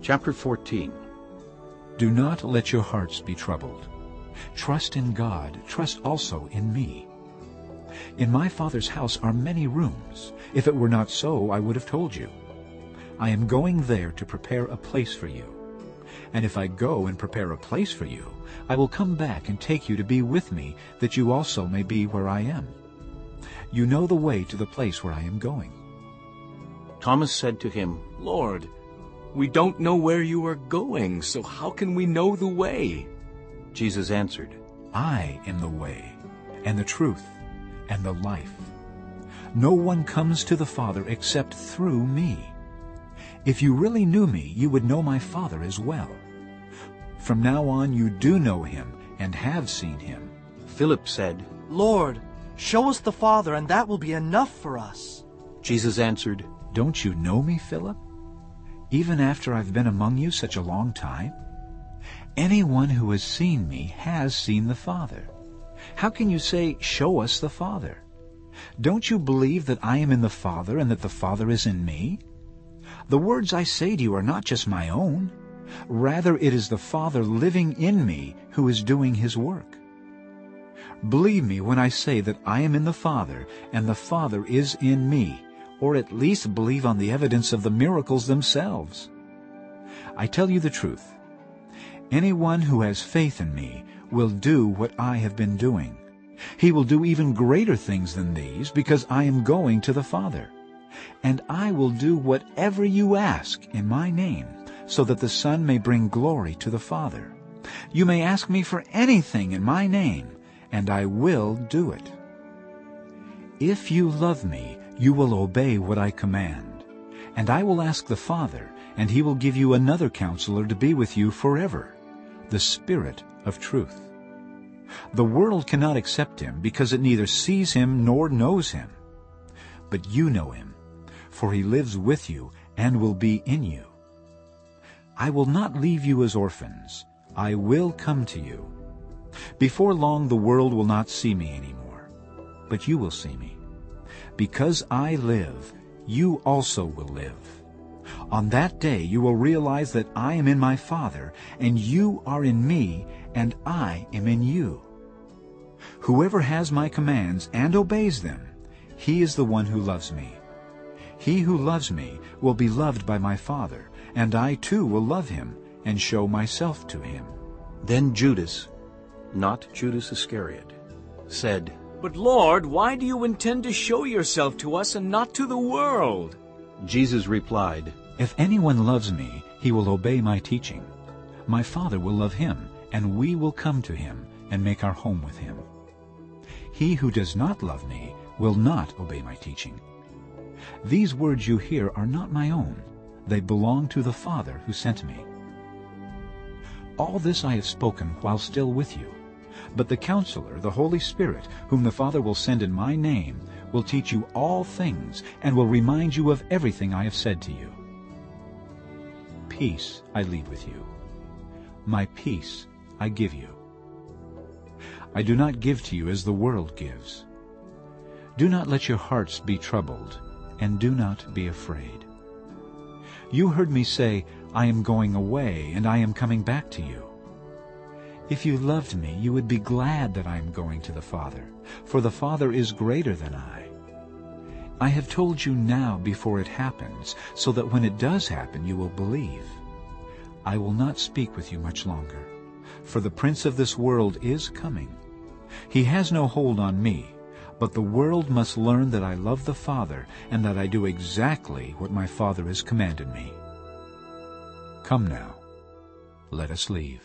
Chapter 14 Do not let your hearts be troubled. Trust in God, trust also in me. In my Father's house are many rooms. If it were not so, I would have told you. I am going there to prepare a place for you. And if I go and prepare a place for you, I will come back and take you to be with me, that you also may be where I am. You know the way to the place where I am going. Thomas said to him, Lord, we don't know where you are going, so how can we know the way? Jesus answered, I am the way, and the truth, and the life. No one comes to the Father except through me. If you really knew me, you would know my Father as well. From now on you do know him and have seen him. Philip said, Lord, show us the Father, and that will be enough for us. Jesus answered, Don't you know me, Philip? Even after I've been among you such a long time? Anyone who has seen me has seen the Father. How can you say, Show us the Father? Don't you believe that I am in the Father and that the Father is in me? The words I say to you are not just my own. Rather, it is the Father living in me who is doing his work. Believe me when I say that I am in the Father and the Father is in me, or at least believe on the evidence of the miracles themselves. I tell you the truth. Anyone who has faith in me will do what I have been doing. He will do even greater things than these because I am going to the Father. And I will do whatever you ask in my name so that the Son may bring glory to the Father. You may ask me for anything in my name, and I will do it. If you love me, you will obey what I command. And I will ask the Father, and he will give you another counselor to be with you forever, the Spirit of truth. The world cannot accept him because it neither sees him nor knows him. But you know him, for he lives with you and will be in you. I will not leave you as orphans. I will come to you. Before long the world will not see me anymore, but you will see me. Because I live, you also will live. On that day you will realize that I am in my Father, and you are in me, and I am in you. Whoever has my commands and obeys them, he is the one who loves me. He who loves me will be loved by my Father, and I too will love him and show myself to him. Then Judas, not Judas Iscariot, said, but Lord, why do you intend to show yourself to us and not to the world? Jesus replied, If anyone loves me, he will obey my teaching. My Father will love him, and we will come to him and make our home with him. He who does not love me will not obey my teaching. These words you hear are not my own. They belong to the Father who sent me. All this I have spoken while still with you. But the Counselor, the Holy Spirit, whom the Father will send in my name, will teach you all things and will remind you of everything I have said to you. Peace I leave with you. My peace I give you. I do not give to you as the world gives. Do not let your hearts be troubled, and do not be afraid. You heard me say, I am going away, and I am coming back to you. If you loved me, you would be glad that I am going to the Father, for the Father is greater than I. I have told you now before it happens, so that when it does happen you will believe. I will not speak with you much longer, for the prince of this world is coming. He has no hold on me, but the world must learn that I love the Father and that I do exactly what my Father has commanded me. Come now, let us leave.